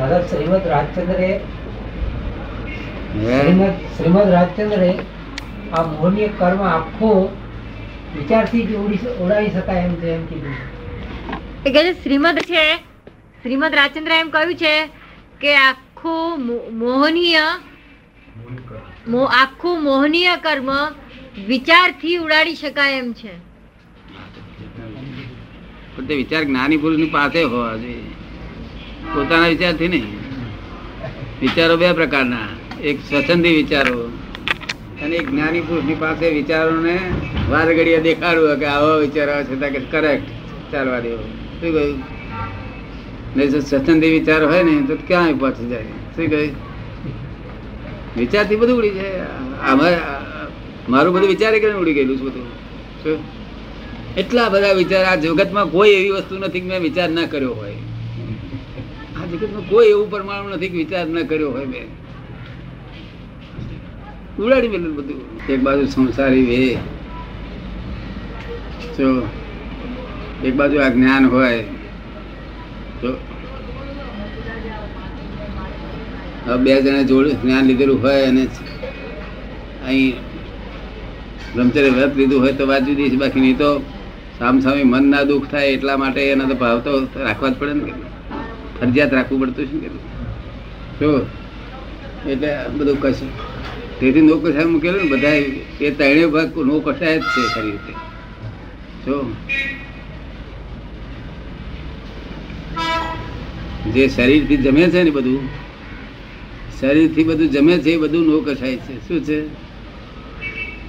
શ્રીમદ રાજચંદ્રે શ્રીમદ શ્રીમદ રાજચંદ્રે આ મોહનીય કર્મ આખો વિચારથી જ ઉડાવી શકાય એમ છે એમ કીધું કે છે શ્રીમદ છે શ્રીમદ રાજચંદ્ર એમ કહ્યું છે કે આખું મોહનીય આખું મોહનીય કર્મ વિચારથી ઉડાડી શકાય એમ છે. પણ તે વિચાર જ્ઞાની પુરુષની પાસે હોવા જોઈએ. પોતાના વિચારથી નહીં. વિચારો બે પ્રકારના. એક સ્વચ્છંદી વિચારો અને એક જ્ઞાની પુરુષની પાસે વિચારોને વાર ઘડીએ દેખાડવું કે આવો વિચાર આવે છે તો કે કરેક્ટ ચાલવા દેવો. શું કહ્યું? નહીં જો સ્વચ્છંદી વિચાર હોય ને, તો ક્યાં પહોંચી જાય? શું કહ્યું? વિચારથી બધું ઉડી જાય. મારું બધું વિચારે કે ઉડી ગયેલું છે બધું? શું? એટલા બધા વિચાર આ જગતમાં કોઈ એવી વસ્તુ નથી મેં વિચાર ના કર્યો હોય. જગતમાં કોઈ એવું પરમાણુ નથી વિચાર ન કર્યો હોય મેં. ઉડાડી મેલું બધું. એક બાજુ સંસારી વે. જો, એક બાજુ આ જ્ઞાન હોય. તો બે જણા જોડે જ્ઞાન લીધેલું હોય અને અહીં બ્રહ્મચર્ય વ્રત લીધું હોય તો વાત જુદી છે. બાકી નહીં તો સામસામે મન ના દુઃખ થાય એટલા માટે એના તો ભાવ તો રાખવા જ પડે ને ફરજિયાત રાખવું પડતું છે ને જો એટલે બધું કશું. તેથી નો કસાય મૂકેલું ને બધા એ ત્રણે ભાગ નો કસાય જ છે ખરી રીતે. જો જે શરીરથી જમે છે ને બધું શરીરથી બધું જમે છે એ બધું નો કસાય છે. શું છે?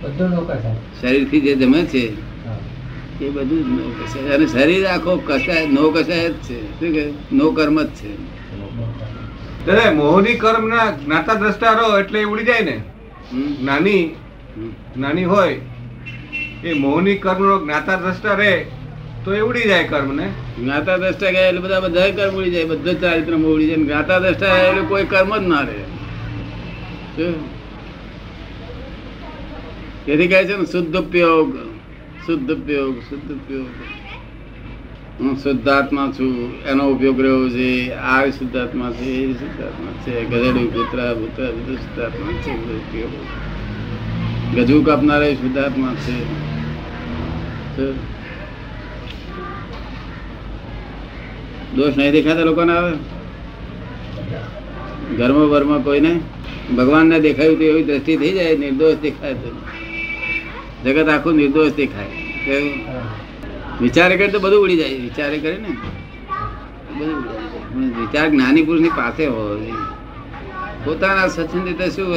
બધું નો કસાય. શરીરથી જે જમે છે. એ બધું જ નો કસાય અને શરીર આખો કસાય નો કસાય જ છે. શું કે? નો કર્મ જ છે. દાદા મોહની કર્મ ના જ્ઞાતા દ્રષ્ટા રહો એટલે ઉડી જાય ને? નાની નાની હોય એ મોહની કર્મ નો જ્ઞાતા દ્રષ્ટા રહે તો એ ઉડી જાય કર્મ ને જ્ઞાતા દ્રષ્ટા ગયા એટલે બધા બધા કર્મ ઉડી જાય. બધા ચારિત્ર ઉડી જાય. જ્ઞાતા દ્રષ્ટા એટલે કોઈ કર્મ જ ના રહે. તેથી કહે છે ને શુદ્ધ ઉપયોગ શુદ્ધ ઉપયોગ શુદ્ધ ઉપયોગ. હું શુદ્ધાત્મા છું, એનો ઉપયોગ રહ્યો છે, આ શુદ્ધાત્મા છે, એ શુદ્ધાત્મા છે, ગધેડું કૂતરા ભૂતરા, બધું શુદ્ધાત્મા છે ગજુ કાપનારા શુદ્ધાત્મા છે. દોષ નહીં દેખાતા લોકોને આવે ઘરમાં બરમાં કોઈને? ભગવાનને દેખાયું તો એવી દ્રષ્ટિ થઈ જાય, નિર્દોષ દેખાય તો જગત આખું નિર્દોષ દેખાય? વિચારે કરે તો બધું ઉડી જાય, વિચારે કરે ને. બધું વિચાર જ્ઞાની પુરુષની પાસે હોય. પોતાના સચિન રીતે શું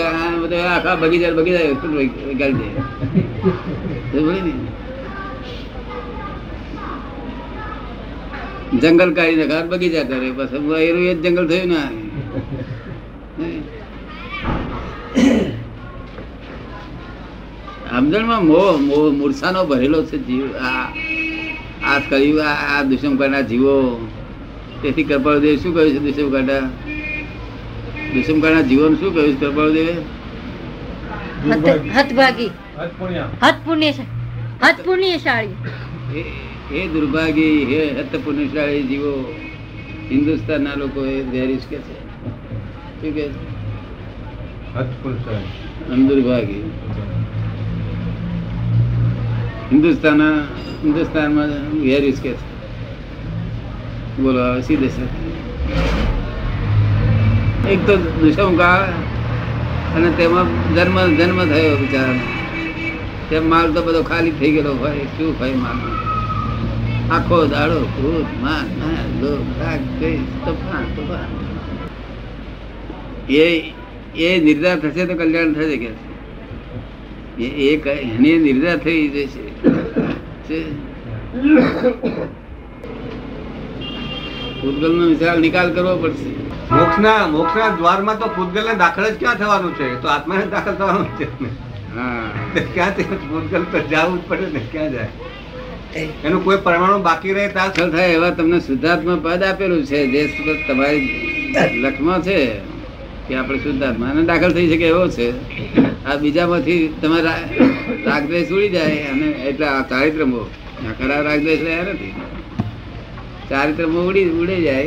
બધા આખા બગીચા એટલું ગાળી દે. જંગલ કાઢી ઘર બગીચા કરે. બસ એ જ જંગલ થયું ને સમજણમાં મોહ મોહ મૂર્છાનો ભરેલો છે જીવ. આ આ કહ્યું આ આ દુષ્મકાંડના જીવો. તેથી કૃપાળુદેવ શું કહ્યું છે દુષ્મકાંડા દુષ્મકાંડના જીવોનું શું કહ્યું છે કૃપાળુદેવે? હત- હતભાગી. હત પુણ્યશાળી એ- હે દુર્ભાગી હે હત પુણ્યશાળી જીવો. હિન્દુસ્તાનના લોકો એ વેરીશ કે છે. શું કે છે? આમ દુર્ભાગી. હિન્દુસ્તાન હિન્દુસ્તાનમાં વેરીશ કે છે. બોલો, હવે સાધે એક તો દુષ્મકાળ અને તેમાં જન્મ જન્મ થયો બિચારાનો. તેમ માલ તો બધો ખાલી થઈ ગયેલો હોય, શું હોય માલ આખો દાડો ક્રોધ માન એ એ નિર્ધાર થશે તો કલ્યાણ થશે કે એ એની નિર્દા થઈ જશે છે? ભૂતગલનો વિશાળ નિકાલ કરવો પડશે. મોક્ષના મોક્ષના દ્વારમાં તો પૂતગલ ને દાખલ જ ક્યાં થવાનું છે? તો આત્માને દાખલ થવાનું છે. ક્યાં તે પૂતગલ તો જવું જ પડે ને? ક્યાં જાય? એનું કોઈ પરમાણુ બાકી રહે દાખલ થાય એવા તમને શુદ્ધાત્મા પદ આપેલું છે. જે તમારી લખમાં છે કે આપણે શુદ્ધાત્મા દાખલ થઈ શકે એવો છે. આ બીજામાંથી તમારા રાગદ્વેષ ઉડી જાય અને એટલે આ ચારિત્રમો ખરા રાગદ્વેષ રહ્યા નથી. ચારિત્રમો ઉડી ઉડી જાય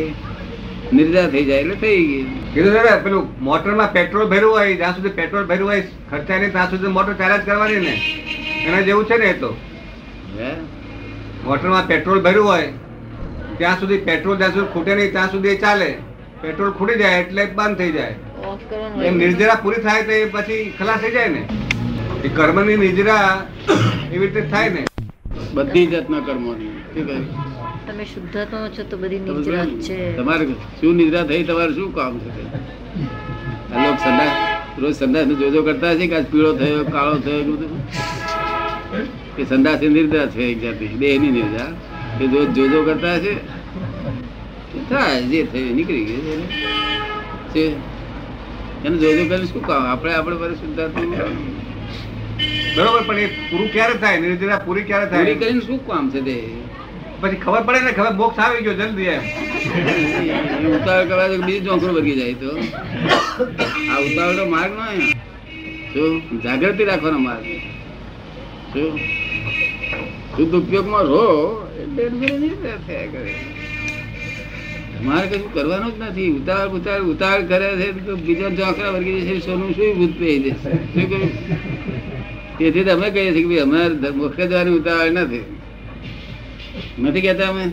નિર્જા થઈ જાય એટલે થઈ ગઈ. કીધું છે પેલું મોટરમાં પેટ્રોલ ભર્યું હોય જ્યાં સુધી પેટ્રોલ ભર્યું હોય ખર્ચાય નહીં ત્યાં સુધી મોટર ચાર્જ કરવાની ને. એના જેવું છે ને એ તો. હે? મોટરમાં પેટ્રોલ ભર્યું હોય ત્યાં સુધી પેટ્રોલ જ્યાં સુધી ખૂટે નહીં ત્યાં સુધી ચાલે. પેટ્રોલ ખૂટી જાય એટલે બંધ થઈ જાય. ઓફ એમ નિર્જરા પૂરી થાય તો એ પછી ખલાસ થઈ જાય ને. એ કર્મની નિર્જરા એવી રીતે થાય ને. બધી જાતના કર્મોની? તમે શુદ્ધાત્મા છો તો બધી નિદ્રા છે. તમારે શું નિદ્રા થઈ? તમારે શું કામ છે તે? આ લોક સંદાસ રોજ સંદાસ જોજો કરતા હશે કે આજ પીળો થયો કાળો થયો એવું બધું? કે સંદાસ એ નિદ્રા છે એક જાતિ દેહની નિદ્રા. એ રોજ જોજો કરતા હશે? થાય જે થયું નીકળી ગયું છે. એને જોજો કરીને શું કામ? આપણે આપણે પર શુદ્ધાત્મા બરોબર પણ એ પૂરું ક્યારે થાય? નિર્જરા પૂરી ક્યારે પૂરી થાય કરીને શું કામ છે તે? પછી ખબર પડે ને ખબર બોક્સ આવી ગયો જલ્દી એમ. ઉતાવળ કરવા તો બીજું ચોંકડું વર્ગી જાય તો. આ ઉતાવળ માર્ગ નો શું જાગૃતિ રાખવાનો માર્ગ. શું શુદ્ધ ઉપયોગમાં રહો એટલે કરે. તમારે કશું કરવાનું જ નથી. ઉતાવળ ઉતાર ઉતાવળ કરે છે બીજા ચોકડા વર્ગી જશે, સોનું શું ભૂત પહેરી દે શું કહ્યું તેથી તો અમે કહીએ છીએ કે ભાઈ, અમારે મોક્ષ જવાની ઉતાવળ નથી. નથી કહેતા અમે.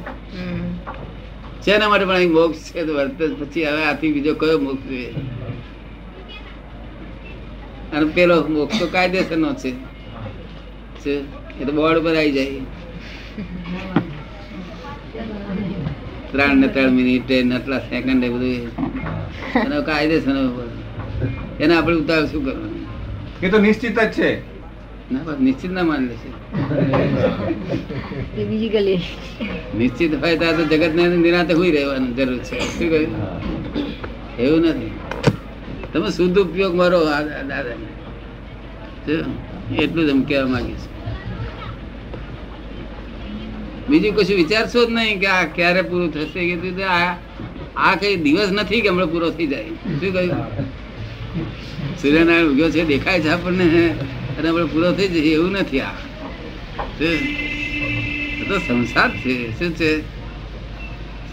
શેના માટે પણ અહીં મોક્ષ છે તો વર્ત પછી હવે આથી બીજો કયો મોક્ષ જોઈએ? અને પેલો મોક્ષ તો કાયદેસર નો છે. છે. એ તો બોર્ડ પર આવી જાય. ત્રણ ને ત્રણ મિનિટે નટલા આટલા સેકન્ડ એ બધું એનો કાયદેસર એને આપણે ઉતાર શું કરવાનું? એ તો નિશ્ચિત જ છે. ના બસ નિશ્ચિત ના માની લેશે બીજી ગલી. નિશ્ચિત હોય તો તો જગત ને નિરાતે હોય રહેવાનું જરૂર છે. શું કહ્યું? એવું નથી. તમે શુદ્ધ ઉપયોગ મારો દાદાને. એટલું જ એમ કહેવા માંગીશ. બીજું કશું વિચારશો જ નહીં કે આ ક્યારે પૂરું થશે? કે તે આ આ કઈ દિવસ નથી કે હમણાં પૂરો થઈ જાય. શું કહ્યું? સૂર્યનારાયણ ઉગ્યો છે, દેખાય છે આપણને. અને આપણે પૂરો થઈ જશે, એવું નથી આ. તો સંસાર છે. શું છે?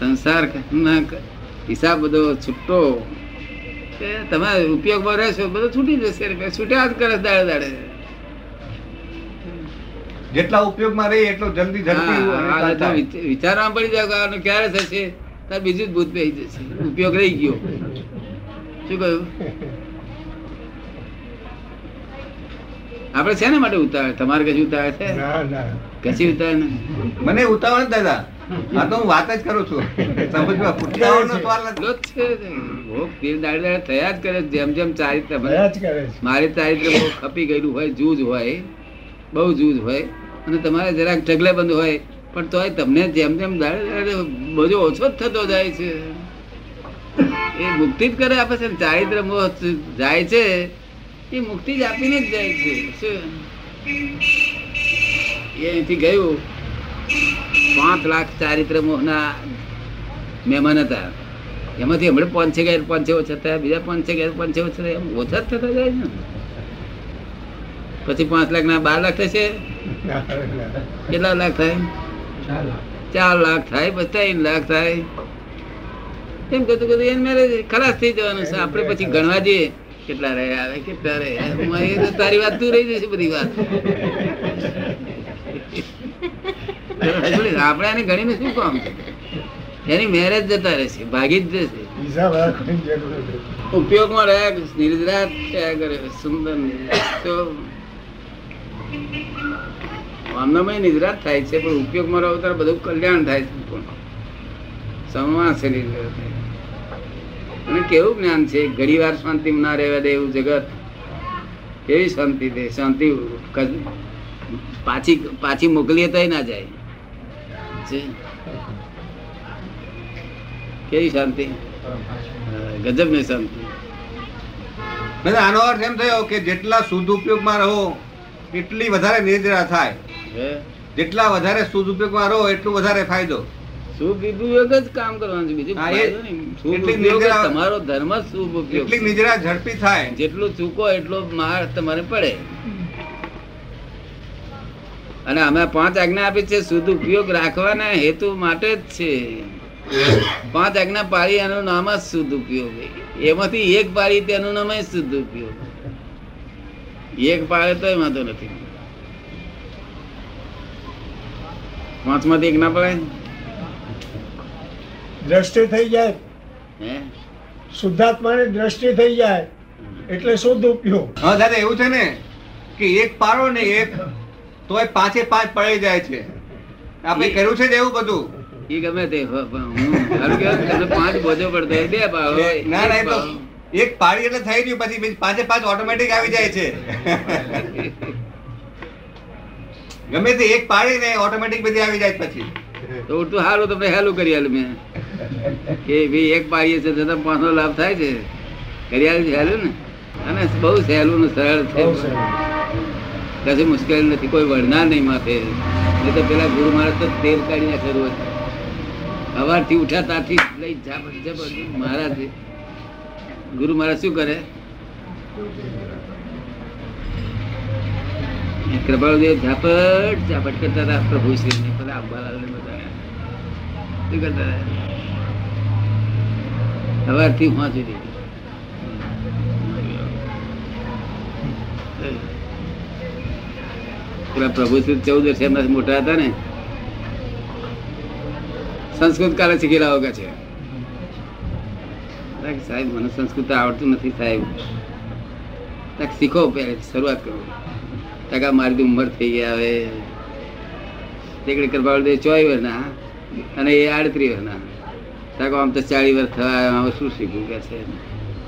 સંસાર હિસાબ બધો છૂટો. તમે ઉપયોગમાં રહેશો, બધો છૂટી જશે. છૂટ્યા જ કરે દાડે દાડે. જેટલા ઉપયોગમાં રહી એટલો જલ્દી ઝડપી હા, અને આ થાય. તો વિચ- વિચારવામાં પડી જાય કે ક્યારે થશે? તાર બીજું જ ભૂત પહી જશે. ઉપયોગ રહી ગયો. શું કહ્યું? આપણે શેના માટે ઉતાવળ? તમારે કશું ઉતાવળ છે? કશી ઉતાવળ મને ઉતાવળ દાદા. આ તો હું વાત જ કરું છું. સમજવા ઉતાવળનો સવાલ જ છે. ભોગ તીર દાડે દાડે થયા જ કરે. જેમ જેમ ચારિત્ર મારી ચારિત્ર બહુ ખપી ગયેલું હોય જૂજ હોય. બહુ જૂજ હોય. અને તમારે જરાક ઢગલે બંધ હોય, પણ તોય તમને જેમ જેમ બધો ઓછો જ થતો જાય છે. એ મુક્તિ જ કરે આપે છે ચારિત્ર મોહ જાય છે, એ મુક્તિ જ આપીને જ જાય છે. એ અહીંથી ગયું. પાંચ લાખ ચારિત્ર મોહના મહેમાન હતા. એમાંથી હમણાં પાંચે ગયા પાંચે ઓછા થયા, બીજા પાંચે ગયા પાંચે ઓછા થયા, એમ ઓછા જ થતા જાય ને. પછી પાંચ લાખ ના બાર લાખ થશે? કેટલા લાખ થાય? ચાર લાખ થાય, પછી ત્રણ લાખ થાય. એમ કતું કતું એને મેરેજ ખલાસ થઈ જવાનું છે. આપણે પછી ગણવા જઈએ કેટલા રહે, આવે કેટલા રહે. તારી વાત તું રહી જશે બધી વાત. આપણે એની ગણીને શું કામ? એની મેરેજ જતા રહેશે, ભાગી જ જશે. ઉપયોગમાં રહ્યા નિર્જરાત કર્યો કરે સુંદર. તો આમનામાં નિદ્રા થાય છે, પણ ઉપયોગમાં રહો ત્યારે બધું કલ્યાણ થાય છે થાય. અને કેવું જ્ઞાન છે? ઘડી વાર શાંતિ ના રહેવા દે એવું જગત. કેવી શાંતિ દે? શાંતિ પાછી પાછી મોકલીએ તો ના જાય. કેવી શાંતિ? ગજબની શાંતિ આનો અર્થ એમ થયો કે જેટલા શુદ્ધ ઉપયોગમાં રહો એટલી વધારે નિદ્રા થાય. જેટલા વધારે શુદ્ધ ઉપયોગમાં રહો એટલું વધારે ફાયદો. શુભ ઉપયોગ જ કામ કરવાનું છે. બીજું તમારો ધર્મ ઉપયોગ એટલી નિદ્રા ઝડપી થાય. જેટલું ચૂકો એટલો માર તમારે પડે. અને અમે પાંચ આજ્ઞા આપી છે શુદ્ધ ઉપયોગ રાખવાના હેતુ માટે જ છે. પાંચ આજ્ઞા પાળી એનું નામ જ શુદ્ધ ઉપયોગ. એમાંથી એક પાળી તેનું નામ જ શુદ્ધ ઉપયોગ. એક પાડે તોય વાંધો નથી. પાંચમાંથી એક ના પડે દ્રષ્ટિ થઈ જાય. હે? શુદ્ધાત્માની દ્રષ્ટિ થઈ જાય. એટલે શુદ્ધ ઉપયોગ. હા દાદા એવું છે ને કે એક પાડો ને એક તોય પાંચે પાંચ પડી જાય છે. આપણે કર્યું છે એવું બધું? એ ગમે તે હ- કહેવાય, પાંચ બોજો પડતો બે પાડો ના ના એ તો. એક પાડી એટલે થઈ ગયું પછી પાંચે પાંચ ઓટોમેટિક આવી જાય છે. ગમે તે એક પાડી ને ઓટોમેટિક બધી આવી જાય પછી. તો ઉલટું સારું તમને હેલું કરી આલ્યું મેં. કે ભાઈ એક પાડીએ છે છતાં પાંચનો લાભ થાય છે. કરી આલ્યું હેલું ને? અને બહુ સહેલું ને સરળ છે. કશી મુશ્કેલી મુશ્કેલ નથી કોઈ વળનાર નહીં માથે. નહીં તો પેલા ગુરુ મહારાજ તો તેલ કાઢી નાખેલું હતું. સવારથી ઉઠ્યા ત્યાંથી લઈ ઝાપટ મહારાજ ગુરુ મહારાજ શું કરે? કૃપાળુદેવ ઝાપટ ઝાપટ કરતા હતા પ્રભુ શ્રી ને બધા અંબાલાલ ને બધા શું કરતા હતા? સવારથી હું સુધી. પેલા પ્રભુ શ્રી ચૌદ વર્ષ મોટા હતા ને. સંસ્કૃત કાલે શીખેલા વગર છે. સાહેબ, મને સંસ્કૃત આવડતું નથી સાહેબ. તક શીખો પહેલે, શરૂઆત કરો. ટકા મારી તો ઉંમર થઈ ગયા હવે. તેકડે કરવા દે ચોય વર્ષના અને એ આડત્રી વર્ષના તક આમ તો ચાળી વર્ષ થવા હવે શું શીખવું કે છે?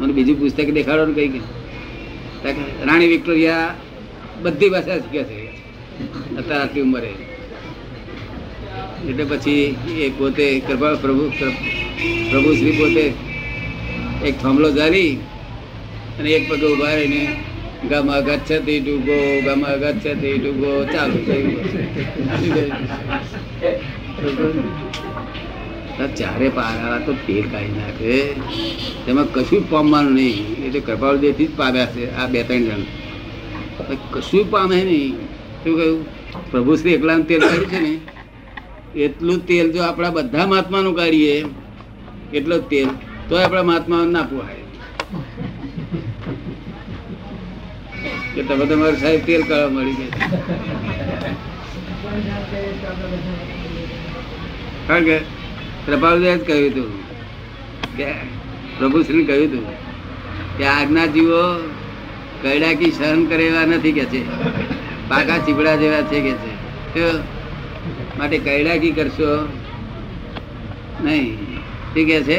મને બીજું પુસ્તક દેખાડો ને કઈ કે રાણી વિક્ટોરિયા બધી ભાષા શીખ્યા છે. અત્યારે આટલી ઉંમરે. એટલે પછી એ પોતે કૃપા પ્રભુ પ્રભુ શ્રી પોતે એક થાંભલો ધારી અને એક પગે ઊભા રહીને ગામા ગચ્છતી ડૂબો ગામા ગચ્છતી ડૂબો, ચાલુ થયું ચારે પારા તો તેલ કાઢી નાખે. તેમાં કશું પામવાનું નહીં. એટલે કૃપાળુદેવથી જ પામ્યા છે, આ બે ત્રણ જણ. કશું પામે નહીં. શું કહ્યું? પ્રભુ શ્રી એકલાનું તેલ કાઢ્યું છે ને? એટલું તેલ જો આપણા બધા મહાત્માનું કાઢીએ, એટલો તેલ તો આપણા મહાત્મા ના પોહાય. કે તમે તમારે સાહેબ તેલ કાઢવા મળી ગયા. કારણ કે પ્રભાવદાસ કહ્યું હતું કે પ્રભુ શ્રી કહ્યું હતું કે આજના જીવો કૈડાકી સહન કરે એવા નથી કે છે. પાકા ચીપડા જેવા છે કે છે? માટે કૈડાકી કરશો નહીં. ઠીક કે છે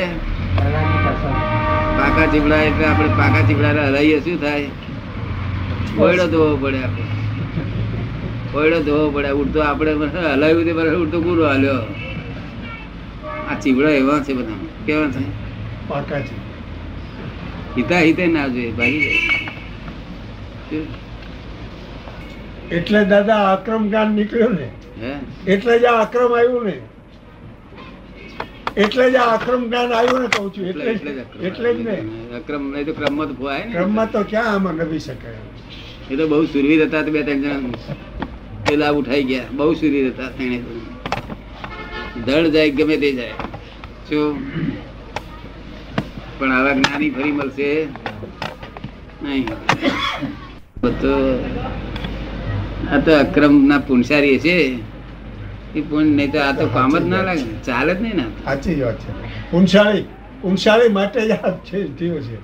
પાકા ચીબડા એટલે આપણે પાકા ચીબડા હલાઈએ શું થાય? ઓયડો ધોવો પડે આપણે. ઓયડો ધોવો પડે. ઉડતો આપણે હલાવ્યું તે બરાબર ઉડતો પૂરો હાલ્યો? આ ચીબડા એવા છે બધા. કેવા છે? પાકા છે હિતા હિતે ના જોઈએ ભાગી જાય? એટલે દાદા આક્રમ જ્ઞાન નીકળ્યું ને. એટલે જ આક્રમ આવ્યું ને. એટલે જ આ આક્રમ જ્ઞાન આવ્યું ને કહું છું. એટલે જ એટલે જ ને અક્રમ નહીં તો ક્રમમાં તો ભોવાય ને. ક્રમમાં તો ક્યાં આમાં નભી શકાય એ તો બહુ સુરવીર હતા બે ત્રણ જણા. પેલા ઉઠાઈ ગયા. બહુ સુરવીર હતા તેને ધડ જાય ગમે તે જાય. શું? પણ આવા જ્ઞાની ફરી મળશે? નહીં. તો આ તો અક્રમ ના પુનસારી છે. એ નહીં તો આ તો કામ જ ના લાગે. ચાલે જ નહીં ને સાચી વાત છે. ઉનશાળી ઉનશાળી માટે જ આ છે જીવ છે.